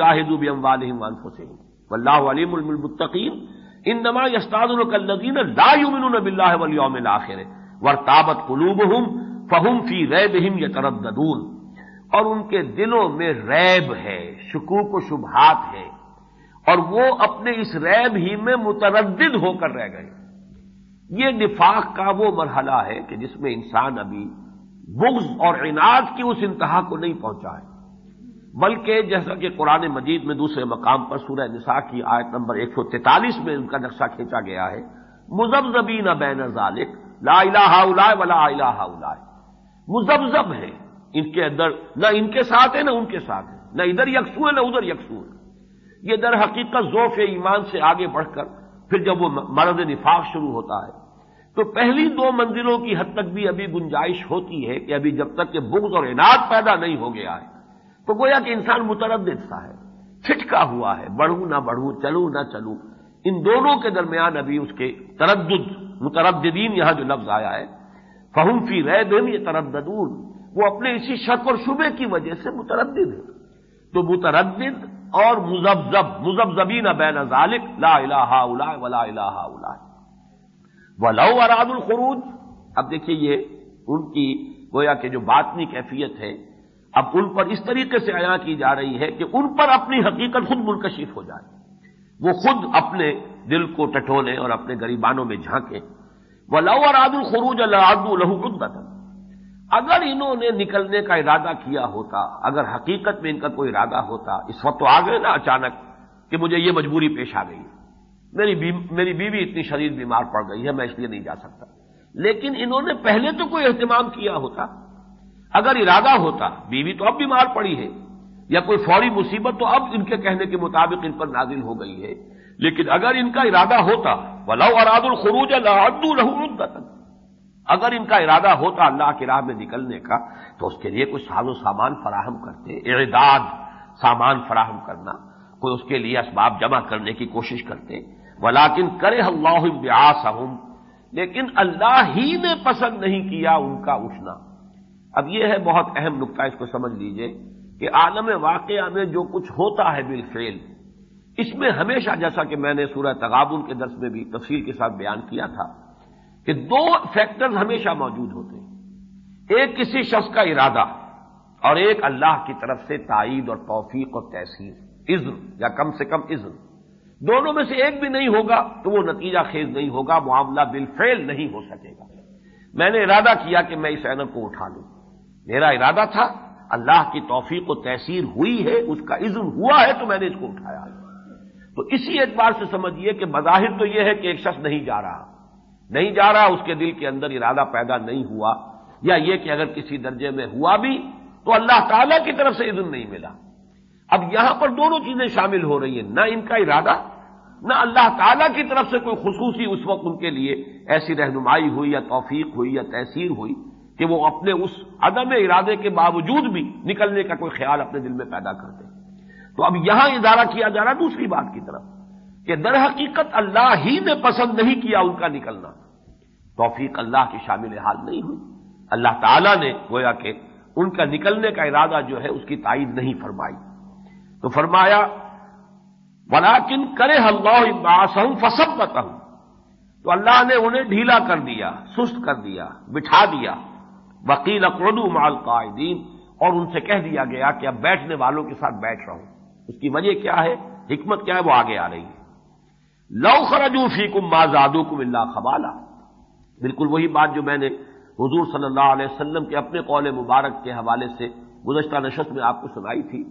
جاہد ام والم انفسہم واللہ علیم المتقین انما یستاد الذین لا یؤمنون باللہ والیوم الاخر ورتابت قلوبہم فہم فی ریبہم یترددون اور ان کے دلوں میں ریب ہے، شکوک و شبہات ہے اور وہ اپنے اس ریب ہی میں متردد ہو کر رہ گئے۔ یہ نفاق کا وہ مرحلہ ہے کہ جس میں انسان ابھی بغض اور عناد کی اس انتہا کو نہیں پہنچا ہے۔ بلکہ جیسا کہ قرآن مجید میں دوسرے مقام پر سورہ نساء کی آیت نمبر ایک سو تینتالیس میں ان کا نقشہ کھینچا گیا ہے مزبزبین بین ذالک، لا الہ الا ولا الہ الا مزبزب ہے ان کے اندر نہ ان کے ساتھ ہے نہ ان کے ساتھ ہے نہ ادھر یکسو ہے نہ ادھر یکسو ہے یہ در حقیقت ذوف ایمان سے آگے بڑھ کر پھر جب وہ مرد نفاق شروع ہوتا ہے۔ تو پہلی دو منزلوں کی حد تک بھی ابھی گنجائش ہوتی ہے کہ ابھی جب تک کہ بغض اور انعد پیدا نہیں ہو گیا ہے۔ تو گویا کہ انسان متردد سا ہے، چھٹکا ہوا ہے، بڑھوں نہ بڑھوں، چلوں نہ چلوں۔ ان دونوں کے درمیان ابھی اس کے تردد، مترددین یہاں جو لفظ آیا ہے، فہم فی رہ یہ ترددون وہ اپنے اسی شک اور شبے کی وجہ سے متردد ہے تو متردد اور مزبزب مزبزبین بین ذالک، لا الہ الا ولا الہ الا ولو اراد الخروج۔ اب دیکھیے یہ ان کی گویا کہ جو باطنی کیفیت ہے اب ان پر اس طریقے سے عیاں کی جا رہی ہے کہ ان پر اپنی حقیقت خود منکشف ہو جائے۔ وہ خود اپنے دل کو ٹٹولے اور اپنے گریبانوں میں جھانکے وہ لو اراد الخروج اللہ لہو اگر انہوں نے نکلنے کا ارادہ کیا ہوتا، اگر حقیقت میں ان کا کوئی ارادہ ہوتا، اس وقت تو آ گئے نا اچانک کہ مجھے یہ مجبوری پیش آ گئی۔ میری بی... میری بیوی اتنی شدید بیمار پڑ گئی ہے، میں اس لیے نہیں جا سکتا۔ لیکن انہوں نے پہلے تو کوئی اہتمام کیا ہوتا۔ اگر ارادہ ہوتا، بیوی تو اب بیمار پڑی ہے، یا کوئی فوری مصیبت تو اب ان کے کہنے کے مطابق ان پر نازل ہو گئی ہے۔ لیکن اگر ان کا ارادہ ہوتا ولاؤ اراد الخروج اللہ اگر ان کا ارادہ ہوتا اللہ کی راہ میں نکلنے کا، تو اس کے لیے کوئی ساز و سامان فراہم کرتے، اعداد، سامان فراہم کرنا۔ کوئی اس کے لیے اسباب جمع کرنے کی کوشش کرتے۔ ولاکن کرے اللہ بیاس لیکن اللہ ہی نے پسند نہیں کیا ان کا اٹھنا۔ اب یہ ہے بہت اہم نقطہ، اس کو سمجھ لیجیے کہ عالم واقعہ میں جو کچھ ہوتا ہے بالفعل، اس میں ہمیشہ جیسا کہ میں نے سورہ تغابن کے درس میں بھی تفصیل کے ساتھ بیان کیا تھا کہ دو فیکٹرز ہمیشہ موجود ہوتے ہیں۔ ایک کسی شخص کا ارادہ اور ایک اللہ کی طرف سے تائید اور توفیق اور تحصیل عزم، یا کم سے کم عزم۔ دونوں میں سے ایک بھی نہیں ہوگا تو وہ نتیجہ خیز نہیں ہوگا، معاملہ بالفعل نہیں ہو سکے گا۔ میں نے ارادہ کیا کہ میں اس اینک کو اٹھا لوں۔ میرا ارادہ تھا، اللہ کی توفیق و تحصیل ہوئی ہے، اس کا عزم ہوا ہے تو میں نے اس کو اٹھایا تو اسی اعتبار سے سمجھیے کہ بظاہر تو یہ ہے کہ ایک شخص نہیں جا رہا۔ نہیں جا رہا، اس کے دل کے اندر ارادہ پیدا نہیں ہوا۔ یا یہ کہ اگر کسی درجے میں ہوا بھی، تو اللہ تعالی کی طرف سے عزم نہیں ملا۔ اب یہاں پر دونوں چیزیں شامل ہو رہی ہیں۔ نہ ان کا ارادہ، نہ اللہ تعالیٰ کی طرف سے کوئی خصوصی اس وقت ان کے لیے ایسی رہنمائی ہوئی یا توفیق ہوئی یا تحصیل ہوئی۔ کہ وہ اپنے اس عدم ارادے کے باوجود بھی نکلنے کا کوئی خیال اپنے دل میں پیدا کرتے تو اب یہاں ادارہ کیا جا رہا دوسری بات کی طرف کہ در حقیقت اللہ ہی نے پسند نہیں کیا ان کا نکلنا۔ توفیق اللہ کی شامل حال نہیں ہوئی۔ اللہ تعالیٰ نے گویا کہ ان کا نکلنے کا ارادہ جو ہے اس کی تائید نہیں فرمائی۔ تو فرمایا ولاکن کرے اللہ باسم فسب بتاؤں تو اللہ نے انہیں ڈھیلا کر دیا، سست کر دیا، بٹھا دیا۔ وکیل اقردو مال قائدین اور ان سے کہہ دیا گیا کہ اب بیٹھنے والوں کے ساتھ بیٹھ رہا ہوں اس کی وجہ کیا ہے؟ حکمت کیا ہے؟ وہ آگے آ رہی ہے۔ لو خرجو فی کم مازادو کم اللہ خبالا۔ بالکل وہی بات جو میں نے حضور صلی اللہ علیہ وسلم کے اپنے قول مبارک کے حوالے سے گزشتہ نشست میں آپ کو سنائی تھی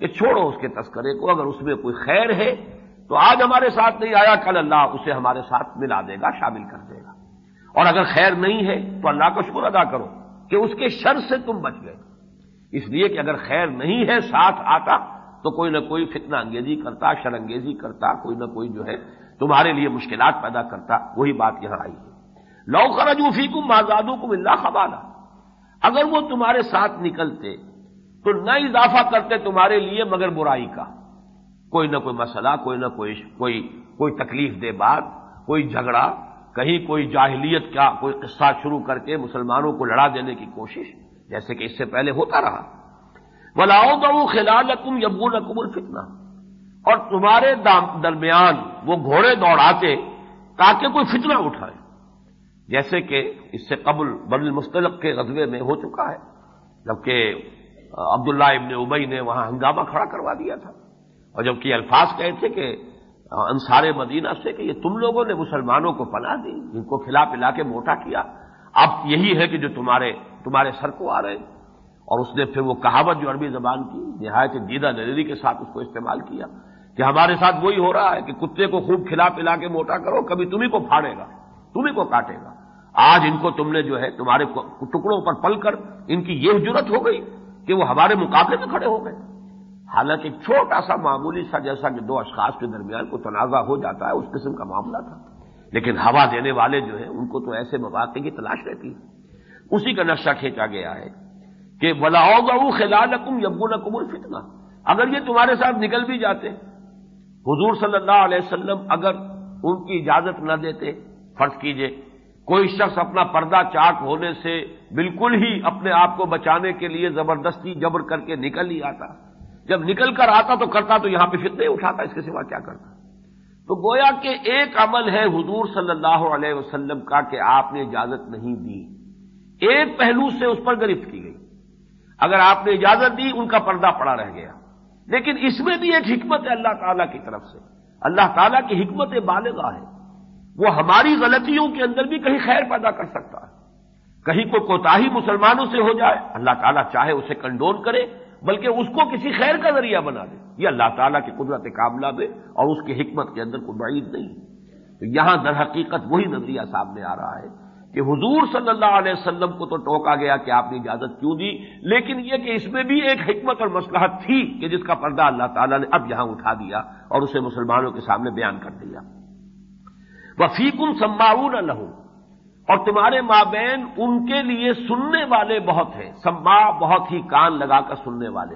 کہ چھوڑو اس کے تذکرے کو، اگر اس میں کوئی خیر ہے تو آج ہمارے ساتھ نہیں آیا، کل اللہ اسے ہمارے ساتھ ملا دے گا، شامل کر دے گا۔ اور اگر خیر نہیں ہے تو اللہ کا شکر ادا کرو۔ کہ اس کے شر سے تم بچ گئے۔ اس لیے کہ اگر خیر نہیں ہے ساتھ آتا، تو کوئی نہ کوئی فتنہ انگیزی کرتا، شر انگیزی کرتا، کوئی نہ کوئی جو ہے تمہارے لیے مشکلات پیدا کرتا۔ وہی بات یہاں آئی ہے۔ لو خرجوفی کم مازادوں کو ملنا خبالا۔ اگر وہ تمہارے ساتھ نکلتے تو نہ اضافہ کرتے تمہارے لیے مگر برائی کا۔ کوئی نہ کوئی مسئلہ، کوئی نہ کوئی کوئی کوئی تکلیف دے بات کوئی جھگڑا کہیں کوئی جاہلیت کا کوئی قصہ شروع کر کے مسلمانوں کو لڑا دینے کی کوشش جیسے کہ اس سے پہلے ہوتا رہا۔ بلاؤ گو خلال کم یبون کم الفتنا اور تمہارے درمیان وہ گھوڑے دوڑاتے تاکہ کوئی فتنہ اٹھائے۔ جیسے کہ اس سے قبل بن المستلق کے غزبے میں ہو چکا ہے۔ جبکہ عبداللہ ابن ابئی نے وہاں ہنگامہ کھڑا کروا دیا تھا۔ اور جبکہ الفاظ کہے تھے کہ انصار مدینہ سے کہ یہ تم لوگوں نے مسلمانوں کو پناہ دی، جن کو کھلا پلا کے موٹا کیا۔ اب یہی ہے کہ جو تمہارے تمہارے سر کو آ رہے ہیں۔ اور اس نے پھر وہ کہاوت جو عربی زبان کی، نہایت دیدہ نظری کے ساتھ اس کو استعمال کیا کہ ہمارے ساتھ وہی ہو رہا ہے کہ کتے کو خوب کھلا پلا کے موٹا کرو، کبھی تمہیں کو پھاڑے گا تمہیں کو کاٹے گا۔ آج ان کو تم نے جو ہے تمہارے ٹکڑوں پر پل کر ان کی یہ ضرورت ہو گئی کہ وہ ہمارے مقابلے میں کھڑے ہو گئے۔ حالانکہ چھوٹا سا معمولی سا جیسا کہ دو اشخاص کے درمیان کو تنازع ہو جاتا ہے، اس قسم کا معاملہ تھا۔ لیکن ہوا دینے والے جو ہیں، ان کو تو ایسے مواقع کی تلاش رہتی ہے۔ اسی کا نقشہ کھینچا گیا ہے کہ بلاؤ گا وہ خلال حکم یبو نقم الفتنا اگر یہ تمہارے ساتھ نکل بھی جاتے، حضور صلی اللہ علیہ وسلم اگر ان کی اجازت نہ دیتے، فرض کیجیے، کوئی شخص اپنا پردہ چاک ہونے سے بالکل ہی اپنے آپ کو بچانے کے لیے زبردستی جبر کر کے نکل ہی آتا۔ جب نکل کر آتا تو کرتا تو یہاں پہ فتنے اٹھاتا، اس کے سوا کیا کرتا؟ تو گویا کہ ایک عمل ہے حضور صلی اللہ علیہ وسلم کا کہ آپ نے اجازت نہیں دی۔ ایک پہلو سے اس پر گرفت کی گئی۔ اگر آپ نے اجازت دی، ان کا پردہ پڑا رہ گیا۔ لیکن اس میں بھی ایک حکمت ہے اللہ تعالیٰ کی طرف سے۔ اللہ تعالیٰ کی حکمت بالغاہ ہے۔ وہ ہماری غلطیوں کے اندر بھی کہیں خیر پیدا کر سکتا ہے۔ کہیں کوئی کوتاہی مسلمانوں سے ہو جائے، اللہ تعالیٰ چاہے اسے کنڈول کرے۔ بلکہ اس کو کسی خیر کا ذریعہ بنا دے۔ یہ اللہ تعالیٰ کی قدرت کاملہ دے اور اس کی حکمت کے اندر کوئی بعید نہیں۔ تو یہاں در حقیقت وہی نظریہ سامنے آ رہا ہے کہ حضور صلی اللہ علیہ وسلم کو تو ٹوکا گیا کہ آپ نے اجازت کیوں دی، لیکن یہ کہ اس میں بھی ایک حکمت اور مسلحت تھی کہ جس کا پردہ اللہ تعالیٰ نے اب یہاں اٹھا دیا اور اسے مسلمانوں کے سامنے بیان کر دیا۔ وہ فیکن سماؤن لہو اور تمہارے مابین ان کے لیے سننے والے بہت ہیں۔ سما بہت ہی کان لگا کر سننے والے۔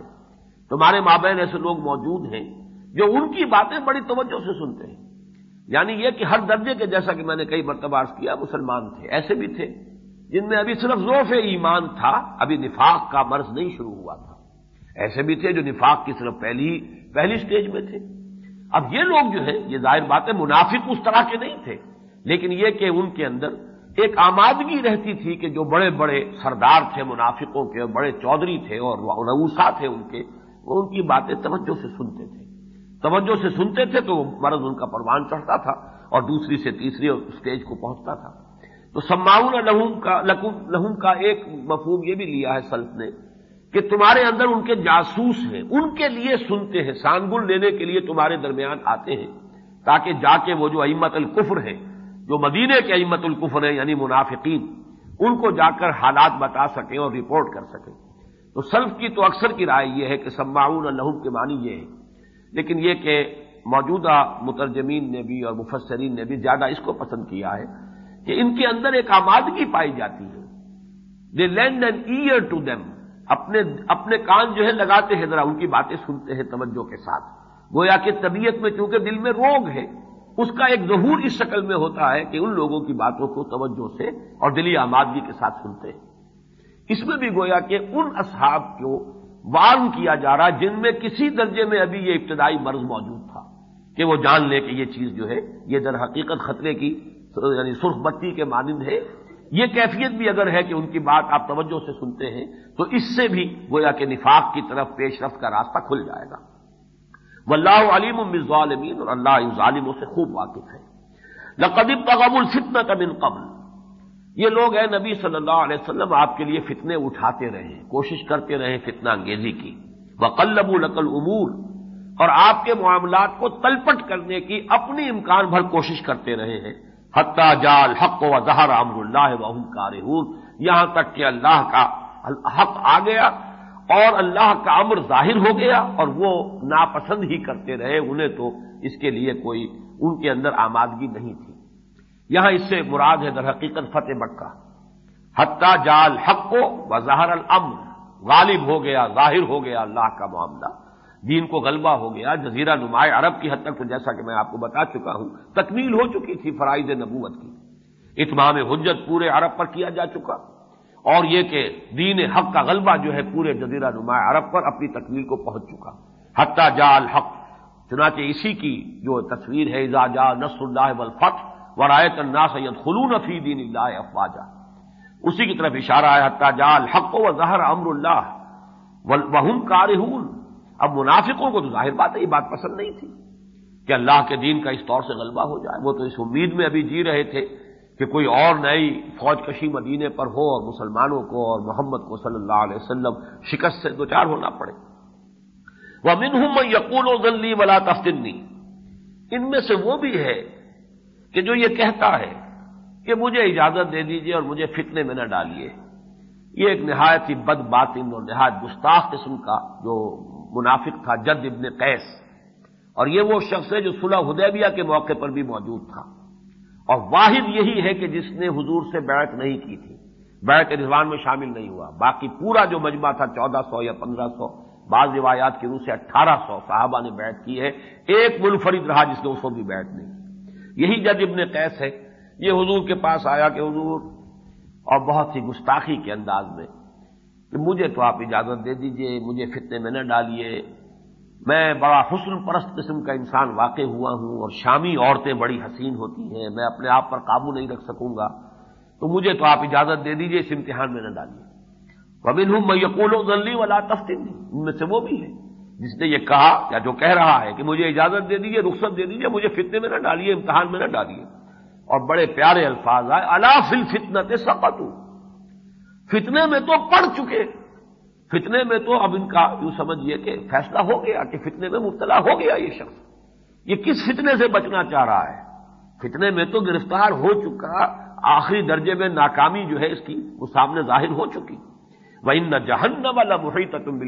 تمہارے مابین ایسے لوگ موجود ہیں جو ان کی باتیں بڑی توجہ سے سنتے ہیں۔ یعنی یہ کہ ہر درجے کے جیسا کہ میں نے کئی مرتبہ کیا، مسلمان تھے، ایسے بھی تھے، جن میں ابھی صرف ذوف ایمان تھا، ابھی نفاق کا مرض نہیں شروع ہوا تھا۔ ایسے بھی تھے جو نفاق کی صرف پہلی پہلی سٹیج میں تھے۔ اب یہ لوگ جو ہیں، یہ ظاہر بات ہے، منافق اس طرح کے نہیں تھے، لیکن یہ کہ ان کے اندر ایک آمادگی رہتی تھی کہ جو بڑے بڑے سردار تھے، منافقوں کے، بڑے چودھری تھے اور روسا تھے ان کے، وہ ان کی باتیں توجہ سے سنتے تھے۔ توجہ سے سنتے تھے تو مرض ان کا پروان چڑھتا تھا اور دوسری سے تیسری اسٹیج کو پہنچتا تھا۔ تو سماؤن لہوم کا لہوم کا ایک مفہوم یہ بھی لیا ہے سلط نے کہ تمہارے اندر ان کے جاسوس ہیں، ان کے لیے سنتے ہیں، سانگل لینے کے لیے تمہارے درمیان آتے ہیں تاکہ جا کے وہ جو امت القفر ہیں جو مدینے کے امت القفر ہیں یعنی منافقین، ان کو جا کر حالات بتا سکیں اور رپورٹ کر سکیں۔ تو سلف کی تو اکثر کی رائے یہ ہے کہ سماؤن لہوم کے معنی یہ ہے لیکن یہ کہ موجودہ مترجمین نے بھی اور مفسرین نے بھی زیادہ اس کو پسند کیا ہے کہ ان کے اندر ایک آمادگی پائی جاتی ہے۔ They lend an ear to them اپنے اپنے کان جو ہے لگاتے ہیں، ذرا ان کی باتیں سنتے ہیں توجہ کے ساتھ۔ گویا کہ طبیعت میں چونکہ دل میں روگ ہے اس کا ایک ظہور اس شکل میں ہوتا ہے کہ ان لوگوں کی باتوں کو توجہ سے اور دلی آمادگی کے ساتھ سنتے ہیں۔ اس میں بھی گویا کہ ان اصحاب کو وارن کیا جا رہا جن میں کسی درجے میں ابھی یہ ابتدائی مرض موجود تھا کہ وہ جان لے کہ یہ چیز جو ہے یہ در حقیقت خطرے کی یعنی سرخ بتی کے مانند ہے۔ یہ کیفیت بھی اگر ہے کہ ان کی بات آپ توجہ سے سنتے ہیں تو اس سے بھی گویا کہ نفاق کی طرف پیش رفت کا راستہ کھل جائے گا۔ وہ اللہ علیم ظالمین اور اللہ ظالموں سے خوب واقف ہے. لقدب قبول فتنا کا قبل. یہ لوگ ہیں نبی صلی اللہ علیہ وسلم، آپ کے لیے فتنے اٹھاتے رہے کوشش کرتے رہے فتنہ انگیزی کی. وقلب القل امور اور آپ کے معاملات کو تلپٹ کرنے کی اپنی امکان بھر کوشش کرتے رہے ہیں. حتہ جال حق و ظہر امر اللہ و کار یہاں تک کہ اللہ کا حق آ گیا اور اللہ کا امر ظاہر ہو گیا اور وہ ناپسند ہی کرتے رہے انہیں تو اس کے لیے کوئی ان کے اندر آمادگی نہیں تھی۔ یہاں اس سے مراد ہے در حقیقت فتح مکہ۔ حتہ جال حق کو وظہر الامر۔ غالب ہو گیا، ظاہر ہو گیا اللہ کا معاملہ۔ دین کو غلبہ ہو گیا۔ جزیرہ نمایاں عرب کی حد تک، تو جیسا کہ میں آپ کو بتا چکا ہوں، تکمیل ہو چکی تھی فرائض نبوت کی۔ اتمام حجت پورے عرب پر کیا جا چکا۔ اور یہ کہ دین حق کا غلبہ جو ہے پورے جزیرہ نمایاں عرب پر اپنی تکمیل کو پہنچ چکا۔ حتیٰ جا الحق، چنانچہ اسی کی جو تصویر ہے، اذا جا نصر اللہ والفتح ورایت الناس سید خلون فی دین اللہ افواجہ اسی کی طرف اشارہ ہے، حتیٰ جا الحق و ظہر امر اللہ وہم کارہون۔ اب منافقوں کو تو ظاہر بات ہے، یہ بات پسند نہیں تھی کہ اللہ کے دین کا اس طور سے غلبہ ہو جائے۔ وہ تو اس امید میں ابھی جی رہے تھے۔ کہ کوئی اور نئی فوج کشی مدینے پر ہو اور مسلمانوں کو اور محمد کو صلی اللہ علیہ وسلم شکست سے دوچار ہونا پڑے۔ وہ من ہوں میں یقون و ذلی ولا تفتنی۔ ان میں سے وہ بھی ہے کہ جو یہ کہتا ہے کہ مجھے اجازت دے دیجیے اور مجھے فتنے میں نہ ڈالیے۔ یہ ایک نہایت ہی بد باطن اور نہایت گستاخ قسم کا جو منافق تھا جد ابن قیس۔ اور یہ وہ شخص ہے جو صلح حدیبیہ کے موقع پر بھی موجود تھا۔ اور واحد یہی ہے کہ جس نے حضور سے بیعت نہیں کی تھی۔ بیعت رضوان میں شامل نہیں ہوا۔ باقی پورا جو مجمع تھا، چودہ سو یا پندرہ سو، بعض روایات کی روح سے اٹھارہ سو صحابہ نے بیعت کی ہے۔ ایک منفرد رہا جس نے اس کو بھی بیعت نہیں یہی جج ابن قیس ہے۔ یہ حضور کے پاس آیا کہ حضور، اور بہت سی گستاخی کے انداز میں کہ مجھے تو آپ اجازت دے دیجیے، مجھے فتنے میں نہ ڈالیے۔ میں بڑا حسن پرست قسم کا انسان واقع ہوا ہوں اور شامی عورتیں بڑی حسین ہوتی ہیں، میں اپنے آپ پر قابو نہیں رکھ سکوں گا۔ تو مجھے تو آپ اجازت دے دیجیے، اس امتحان میں نہ ڈالیے۔ وبن ہوں میں یقول و ذلی والا تفتی ان میں سے وہ بھی ہے جس نے یہ کہا یا جو کہہ رہا ہے کہ مجھے اجازت دے دیجیے رخصت دے دیجیے مجھے فتنے میں نہ ڈالیے، امتحان میں نہ ڈالیے۔ اور بڑے پیارے الفاظ آئے اللہ فل فتنت سقت فتنے میں تو پڑ چکے۔ فتنے میں تو اب ان کا یوں سمجھیے کہ فیصلہ ہو گیا کہ فتنے میں مبتلا ہو گیا یہ شخص۔ یہ کس فتنے سے بچنا چاہ رہا ہے؟ فتنے میں تو گرفتار ہو چکا، آخری درجے میں ناکامی جو ہے اس کی وہ سامنے ظاہر ہو چکی۔ وہ ان نہ جہنم والا محیط تم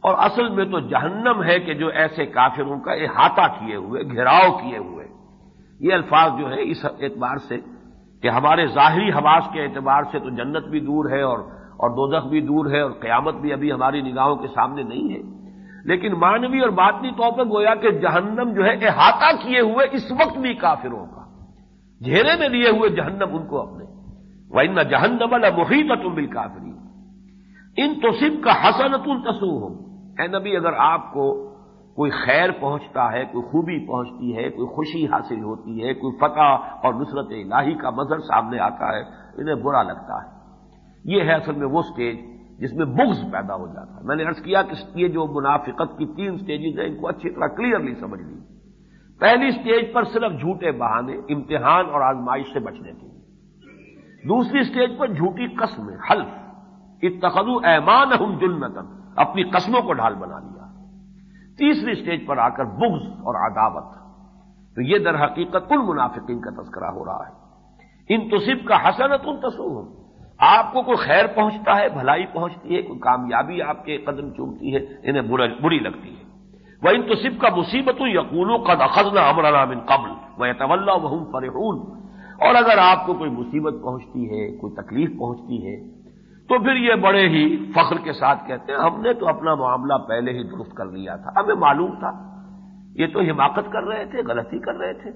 اور اصل میں تو جہنم ہے کہ جو ایسے کافروں کا احاطہ کیے ہوئے، گھیراؤ کیے ہوئے۔ یہ الفاظ جو ہے اس اعتبار سے کہ ہمارے ظاہری حواس کے اعتبار سے تو جنت بھی دور ہے اور اور دوزخ بھی دور ہے اور قیامت بھی ابھی ہماری نگاہوں کے سامنے نہیں ہے۔ لیکن مانوی اور باطنی طور پہ گویا کہ جہنم جو ہے احاطہ کیے ہوئے اس وقت بھی کافروں کا۔ گھیرے میں لیے ہوئے جہنم ان کو اپنے۔ وہ جہنم محیط تم بل کافری ان توصف کا حسنت التصو ہو اے نبی، اگر آپ کو کوئی خیر پہنچتا ہے، کوئی خوبی پہنچتی ہے، کوئی خوشی حاصل ہوتی ہے، کوئی فتح اور نصرت الہی کا مظہر سامنے آتا ہے، انہیں برا لگتا ہے۔ یہ ہے اصل میں وہ سٹیج جس میں بغض پیدا ہو جاتا ہے۔ میں نے ارض کیا کہ یہ جو منافقت کی تین سٹیجز ہیں، ان کو اچھی طرح کلیئرلی سمجھ لی پہلی سٹیج پر صرف جھوٹے بہانے، امتحان اور آزمائش سے بچنے کے لیے۔ دوسری سٹیج پر جھوٹی قسم حلف۔ اتخذو ایمان ہم جلمتن اپنی قسموں کو ڈھال بنا لیا۔ تیسری سٹیج پر آ کر بغض اور عداوت۔ تو یہ در حقیقت کل منافقین کا تذکرہ ہو رہا ہے۔ ان تصب کا حسنت ان تصو آپ کو کوئی خیر پہنچتا ہے، بھلائی پہنچتی ہے، کوئی کامیابی آپ کے قدم چومتی ہے، انہیں بری لگتی ہے۔ وہ ان تصب کا مصیبت یقولوں کا دخل امرانا من قبل وہ طول وہ فرحون۔ اور اگر آپ کو کوئی مصیبت پہنچتی ہے، کوئی تکلیف پہنچتی ہے، تو پھر یہ بڑے ہی فخر کے ساتھ کہتے ہیں، ہم نے تو اپنا معاملہ پہلے ہی درست کر لیا تھا۔ ہمیں معلوم تھا۔ یہ تو حماقت کر رہے تھے، غلطی کر رہے تھے۔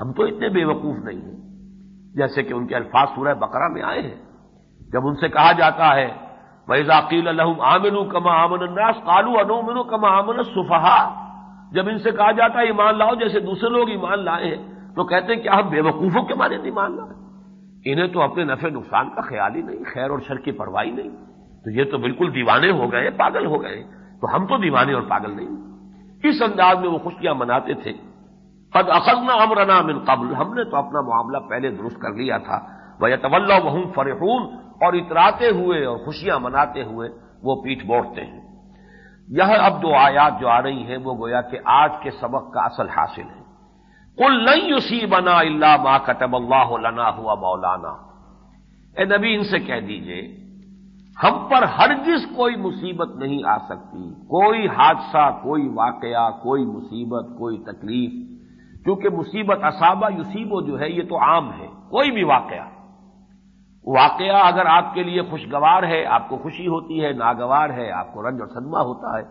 ہم تو اتنے بے وقوف نہیں ہیں۔ جیسے کہ ان کے الفاظ سورہ بقرہ میں آئے ہیں۔ جب ان سے کہا جاتا ہے بھائی ذاکیل الحم آمن کما آمن الناس کالو انومن کما آمن صفحا جب ان سے کہا جاتا ہے، ایمان لاؤ، جیسے دوسرے لوگ ایمان لائے ہیں، تو کہتے ہیں کیا ہم بے وقوفوں کے معنی ایمان لائے انہیں تو اپنے نفع نقصان کا خیال ہی نہیں، خیر اور شر کی پرواہی نہیں۔ تو یہ تو بالکل دیوانے ہو گئے، پاگل ہو گئے۔ تو ہم تو دیوانے اور پاگل نہیں۔ اس انداز میں وہ خوشیاں مناتے تھے۔ قد اخذنا امرنا من قبل۔ ہم نے تو اپنا معاملہ پہلے درست کر لیا تھا۔ وہ طول وہ فرحون۔ اور اتراتے ہوئے اور خوشیاں مناتے ہوئے وہ پیٹ موڑتے ہیں۔ یہ اب دو آیات جو آ رہی ہیں وہ گویا کہ آج کے سبق کا اصل حاصل ہے۔ کل نہیں اسی بنا اللہ ما کتب اللہ لنا ہوا مولانا۔ اے نبی، ان سے کہہ دیجیے، ہم پر ہرگز کوئی مصیبت نہیں آ سکتی۔ کوئی حادثہ، کوئی واقعہ، کوئی مصیبت، کوئی تکلیف۔ کیونکہ مصیبت اصابہ یوسیبو جو ہے، یہ تو عام ہے، کوئی بھی واقعہ۔ واقعہ اگر آپ کے لیے خوشگوار ہے، آپ کو خوشی ہوتی ہے، ناگوار ہے، آپ کو رنج اور صدمہ ہوتا ہے،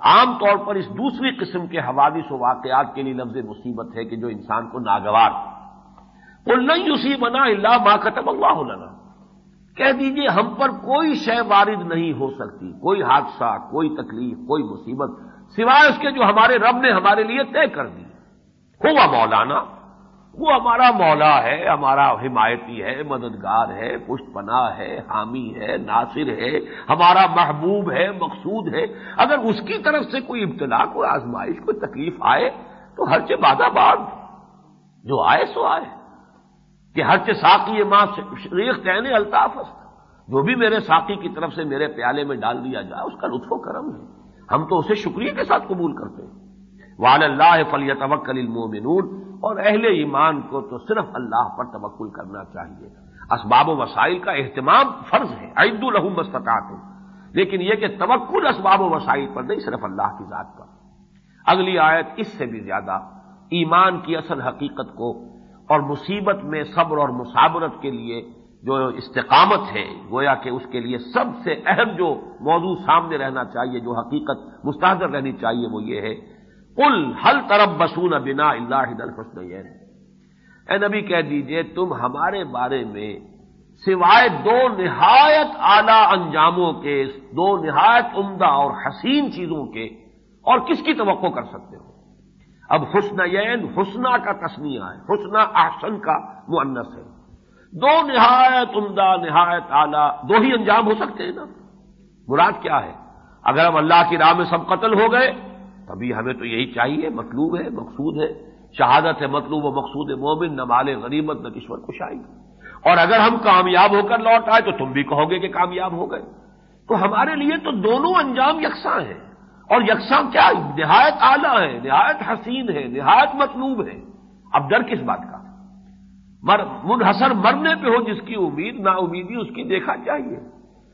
عام طور پر اس دوسری قسم کے حوادث و واقعات کے لیے لفظ مصیبت ہے کہ جو انسان کو ناگوار۔ وہ نہیں اسی بنا اللہ ماں کتب اللہ لنا۔ کہہ دیجیے، ہم پر کوئی شے وارد نہیں ہو سکتی، کوئی حادثہ، کوئی تکلیف، کوئی مصیبت، سوائے اس کے جو ہمارے رب نے ہمارے لیے طے کر دی۔ ہوا مولانا وہ ہمارا مولا ہے، ہمارا حمایتی ہے، مددگار ہے پشت پناہ ہے، حامی ہے، ناصر ہے، ہمارا محبوب ہے، مقصود ہے۔ اگر اس کی طرف سے کوئی ابتلا، کوئی آزمائش، کوئی تکلیف آئے، تو ہر چیز بادہ باد۔ جو آئے، سو آئے۔ کہ ہر چیز ساقی ماں ریخ کہنے الطاف جو بھی میرے ساقی کی طرف سے میرے پیالے میں ڈال دیا جائے، اس کا لطف و کرم ہے۔ ہم تو اسے شکریہ کے ساتھ قبول کرتے ہیں۔ وال اللہ فلی توکل المومنون اور اہل ایمان کو تو صرف اللہ پر توکل کرنا چاہیے۔ اسباب و وسائل کا اہتمام فرض ہے۔ عید الحم مستقات لیکن یہ کہ توکل اسباب و وسائل پر نہیں، صرف اللہ کی ذات پر۔ اگلی آیت اس سے بھی زیادہ۔ ایمان کی اصل حقیقت کو اور مصیبت میں صبر اور مسابرت کے لیے جو استقامت ہے، گویا کہ اس کے لیے سب سے اہم جو موضوع سامنے رہنا چاہیے، جو حقیقت مستحضر رہنی چاہیے، وہ یہ ہے کل حل طرف بسون بنا اللہ دل حسن اے نبی کہہ دیجیے، تم ہمارے بارے میں سوائے دو نہایت اعلی انجاموں کے، دو نہایت عمدہ اور حسین چیزوں کے، اور کس کی توقع کر سکتے ہو؟ اب حسن یین حسنا کا تسمیہ ہے حسنا احسن کا معنس ہے۔ دو نہایت عمدہ، نہایت اعلی، دو ہی انجام ہو سکتے ہیں نا۔ مراد کیا ہے؟ اگر ہم اللہ کی راہ میں سب قتل ہو گئے تبھی ہمیں تو یہی چاہیے، مطلوب ہے، مقصود ہے۔ شہادت ہے مطلوب و مقصود مومن، نہ مال غریبت نہ کشور کشائی۔ اور اگر ہم کامیاب ہو کر لوٹ آئے تو تم بھی کہو گے کہ کامیاب ہو گئے۔ تو ہمارے لیے تو دونوں انجام یکساں ہیں۔ اور یکساں کیا؟ نہایت اعلیٰ ہے، نہایت حسین ہے، نہایت مطلوب ہے۔ اب ڈر کس بات کا؟ مر، منحصر مرنے پہ ہو جس کی امید نا امیدی اس کی دیکھا چاہیے۔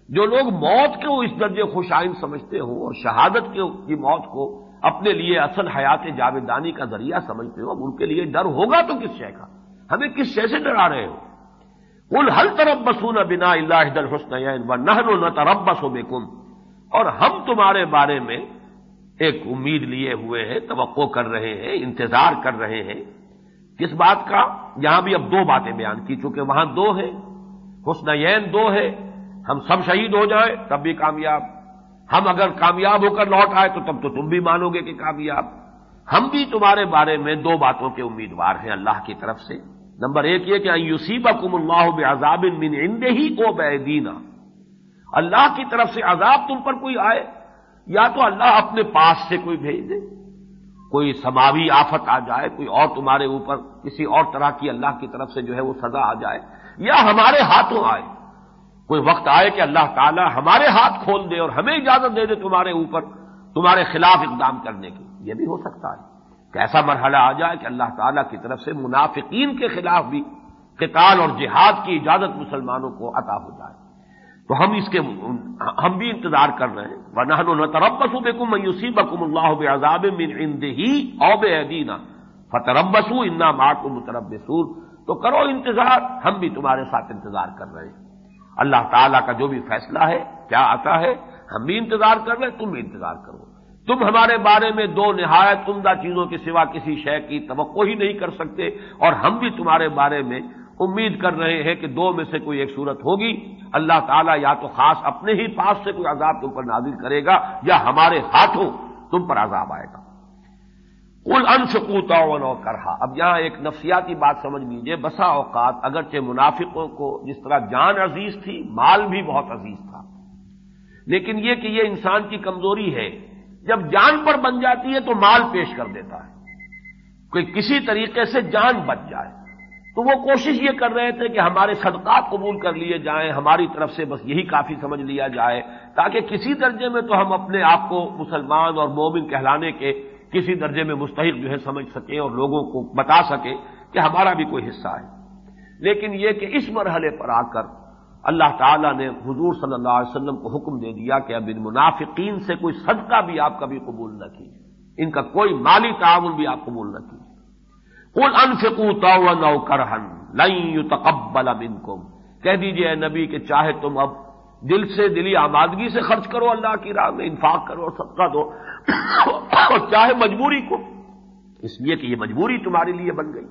جو لوگ موت کے اس درجے خوش آئند سمجھتے ہوں اور شہادت کی موت کو اپنے لیے اصل حیات جاویدانی کا ذریعہ سمجھتے ہو، اب ان کے لیے ڈر ہوگا تو کس شے کا؟ ہمیں کس شے سے ڈرا رہے ہو؟ ان ہر طرف بسون بنا اللہ دل حسن و نہ ترب بس بے اور ہم تمہارے بارے میں ایک امید لیے ہوئے ہیں، توقع کر رہے ہیں، انتظار کر رہے ہیں۔ کس بات کا؟ یہاں بھی اب دو باتیں بیان کی، چونکہ وہاں دو ہے حسن دو ہے ہم سب شہید ہو جائیں، تب بھی کامیاب۔ ہم اگر کامیاب ہو کر لوٹ آئے تو تب تو تم بھی مانو گے کہ کامیاب۔ ہم بھی تمہارے بارے میں دو باتوں کے امیدوار ہیں اللہ کی طرف سے۔ نمبر ایک یہ کہ یوسیبہ کم اللہ بزاب من اندے ہی کو بے اللہ کی طرف سے عذاب تم پر کوئی آئے۔ یا تو اللہ اپنے پاس سے کوئی بھیج دے۔ کوئی سماوی آفت آ جائے، کوئی اور تمہارے اوپر کسی اور طرح کی اللہ کی طرف سے جو ہے وہ سزا آ جائے۔ یا ہمارے ہاتھوں آئے۔ کوئی وقت آئے کہ اللہ تعالیٰ ہمارے ہاتھ کھول دے اور ہمیں اجازت دے دے تمہارے اوپر، تمہارے خلاف اقدام کرنے کی یہ بھی ہو سکتا ہے کہ ایسا مرحلہ آ جائے کہ اللہ تعالیٰ کی طرف سے منافقین کے خلاف بھی قتال اور جہاد کی اجازت مسلمانوں کو عطا ہو جائے۔ تو ہم اس کے، ہم بھی انتظار کر رہے ہیں۔ ورنہ تربسو بے کم میوسی بکم اللہ عذاب من اندہی اوب ادینا فتربسو انا ماٹ متربسور تو کرو انتظار، ہم بھی تمہارے ساتھ انتظار کر رہے ہیں۔ اللہ تعالیٰ کا جو بھی فیصلہ ہے، کیا آتا ہے؟ ہم بھی انتظار کر رہے تم بھی انتظار کرو۔ تم ہمارے بارے میں دو نہایت عمدہ چیزوں کے سوا کسی شے کی توقع ہی نہیں کر سکتے، اور ہم بھی تمہارے بارے میں امید کر رہے ہیں کہ دو میں سے کوئی ایک صورت ہوگی۔ اللہ تعالیٰ یا تو خاص اپنے ہی پاس سے کوئی عذاب تم پر نازل کرے گا، یا ہمارے ہاتھوں تم پر عذاب آئے گا۔ کل انشکوتا نو کرا اب یہاں ایک نفسیاتی بات سمجھ لیجیے۔ بسا اوقات اگرچہ منافقوں کو جس طرح جان عزیز تھی، مال بھی بہت عزیز تھا۔ لیکن یہ کہ یہ انسان کی کمزوری ہے۔ جب جان پر بن جاتی ہے تو مال پیش کر دیتا ہے۔ کوئی کسی طریقے سے جان بچ جائے۔ تو وہ کوشش یہ کر رہے تھے کہ ہمارے صدقات قبول کر لیے جائیں، ہماری طرف سے بس یہی کافی سمجھ لیا جائے۔ تاکہ کسی درجے میں تو ہم اپنے آپ کو مسلمان اور مومن کہلانے کے کسی درجے میں مستحق جو ہے سمجھ سکیں اور لوگوں کو بتا سکے کہ ہمارا بھی کوئی حصہ ہے۔ لیکن یہ کہ اس مرحلے پر آ کر اللہ تعالیٰ نے حضور صلی اللہ علیہ وسلم کو حکم دے دیا کہ اب ان منافقین سے کوئی صدقہ بھی آپ کبھی قبول نہ کیجیے۔ ان کا کوئی مالی تعاون بھی آپ قبول نہ کیجیے۔ کل انفکو تو کرہن لئی تقبل اب ان کو کہہ دیجیے نبی کہ چاہے تم اب دل سے دلی آمادگی سے خرچ کرو، اللہ کی راہ میں انفاق کرو صدقہ دو۔ اور چاہے مجبوری کو۔ اس لیے کہ یہ مجبوری تمہارے لیے بن گئی۔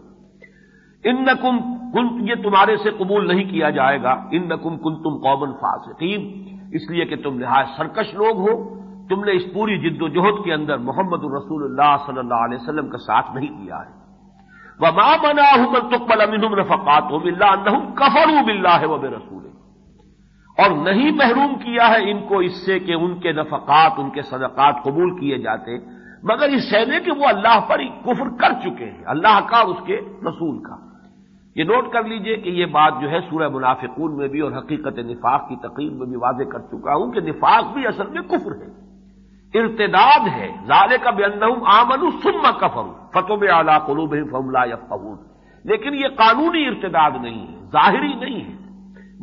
ان نقم کن یہ تمہارے سے قبول نہیں کیا جائے گا۔ ان نقم کن تم قومن فاسقین۔ اس لیے کہ تم نہایت سرکش لوگ ہو۔ تم نے اس پوری جد و جہد کے اندر محمد الرسول اللہ صلی اللہ علیہ وسلم کا ساتھ نہیں دیا ہے۔ وہ ماں منا ہوں تقبل امن رفقات ہوں بلّہ کفر ہوں بلّہ ہے وہ بے رسول اور نہیں محروم کیا ہے ان کو اس سے کہ ان کے نفقات، ان کے صدقات قبول کیے جاتے، مگر اس شہدے کہ وہ اللہ پر ہی کفر کر چکے ہیں، اللہ کا اور اس کے رسول کا۔ یہ نوٹ کر لیجیے کہ یہ بات جو ہے سورہ منافقون میں بھی اور حقیقت نفاق کی تقریب میں بھی واضح کر چکا ہوں کہ نفاق بھی اصل میں کفر ہے۔ ارتداد ہے۔ زالے کا بے آمن سما کفر فتح اعلیٰ قلوب فملہ یا لیکن یہ قانونی ارتداد نہیں ہے، ظاہری نہیں ہے۔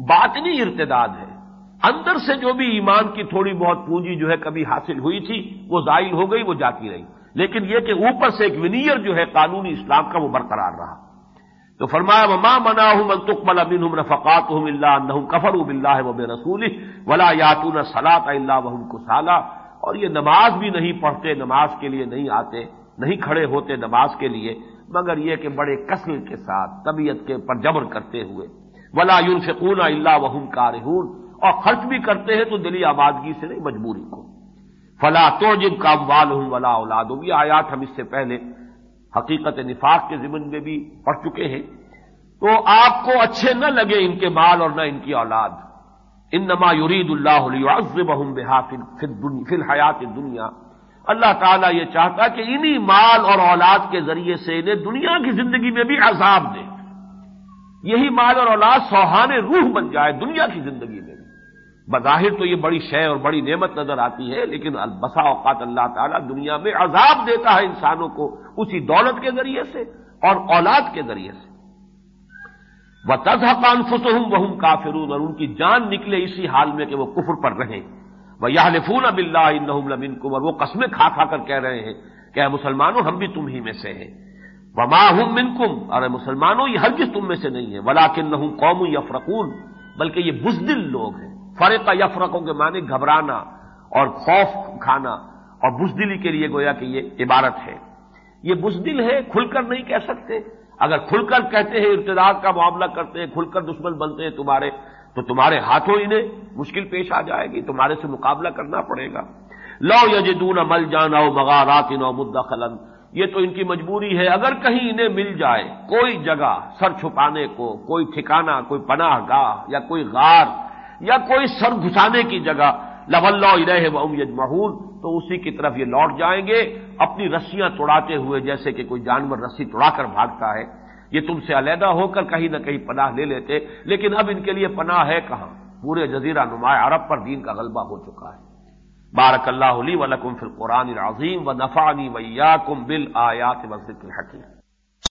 باطنی ارتداد ہے۔ اندر سے جو بھی ایمان کی تھوڑی بہت پونجی جو ہے کبھی حاصل ہوئی تھی، وہ زائل ہو گئی، وہ جاتی رہی۔ لیکن یہ کہ اوپر سے ایک ونیئر جو ہے قانونی اسلام کا وہ برقرار رہا۔ تو فرمایا ماں منا ہوں ملتقبل ابن ہوں رفقات ہوں اللہ کفر اب اللہ و بے رسول ولا یاتون سلاط اللہ وحم کو سالہ اور یہ نماز بھی نہیں پڑھتے، نماز کے لیے نہیں آتے، نہیں کھڑے ہوتے نماز کے لیے، مگر یہ کہ بڑے کثر کے ساتھ، طبیعت کے پر جبر کرتے ہوئے۔ ولا یون فکون اللہ وحم کارہون اور خرچ بھی کرتے ہیں تو دلی آبادگی سے نہیں، مجبوری کو۔ فلا تو جب کا وال ہوں ولا اولاد یہ آیات ہم اس سے پہلے حقیقت نفاق کے ذمن میں بھی پڑھ چکے ہیں۔ تو آپ کو اچھے نہ لگے ان کے مال اور نہ ان کی اولاد۔ ان نما یورید اللہ بہم بحا فی الحیات دنیا اللہ تعالیٰ یہ چاہتا کہ انہی مال اور اولاد کے ذریعے سے انہیں دنیا کی زندگی میں بھی عذاب دے۔ یہی مال اور اولاد سوہانے روح بن جائے دنیا کی زندگی میں بھی۔ بظاہر تو یہ بڑی شے اور بڑی نعمت نظر آتی ہے، لیکن بسا اوقات اللہ تعالیٰ دنیا میں عذاب دیتا ہے انسانوں کو اسی دولت کے ذریعے سے اور اولاد کے ذریعے سے۔ وہ تزحقان فسم وہم کافرون اور ان کی جان نکلے اسی حال میں کہ وہ کفر پر رہیں۔ وہ یہ لفون اب اللہ ان اور وہ قسمیں کھا کھا کر کہہ رہے ہیں کہ مسلمانوں، ہم بھی تم ہی میں سے ہیں۔ وما ہوں منکم۔ اور مسلمانوں، یہ ہرگز تم میں سے نہیں ہے۔ ولاکن نہ قوم یا فرقون بلکہ یہ بزدل لوگ ہیں۔ فرق یا فرقوں کے معنی گھبرانا اور خوف کھانا۔ اور بزدلی کے لیے گویا کہ یہ عبارت ہے۔ یہ بزدل ہے، کھل کر نہیں کہہ سکتے۔ اگر کھل کر کہتے ہیں، ارتداد کا معاملہ کرتے ہیں، کھل کر دشمن بنتے ہیں تمہارے، تو تمہارے ہاتھوں انہیں مشکل پیش آ جائے گی۔ تمہارے سے مقابلہ کرنا پڑے گا۔ لو یجدون مل جانا مغارات نو مدخلن یہ تو ان کی مجبوری ہے۔ اگر کہیں انہیں مل جائے کوئی جگہ سر چھپانے کو، کوئی ٹھکانا کوئی پناہ گاہ یا کوئی غار یا کوئی سر گھسانے کی جگہ لب اللہ یجمعون تو اسی کی طرف یہ لوٹ جائیں گے۔ اپنی رسیاں توڑاتے ہوئے، جیسے کہ کوئی جانور رسی توڑا کر بھاگتا ہے، یہ تم سے علیحدہ ہو کر کہیں نہ کہیں پناہ لے لیتے۔ لیکن اب ان کے لیے پناہ ہے کہاں؟ پورے جزیرہ نمایاں عرب پر دین کا غلبہ ہو چکا ہے۔ بارک اللہ علی ولکم فی القرآن العظیم و نفانی ویا کم بل آیات مسجد الحکیم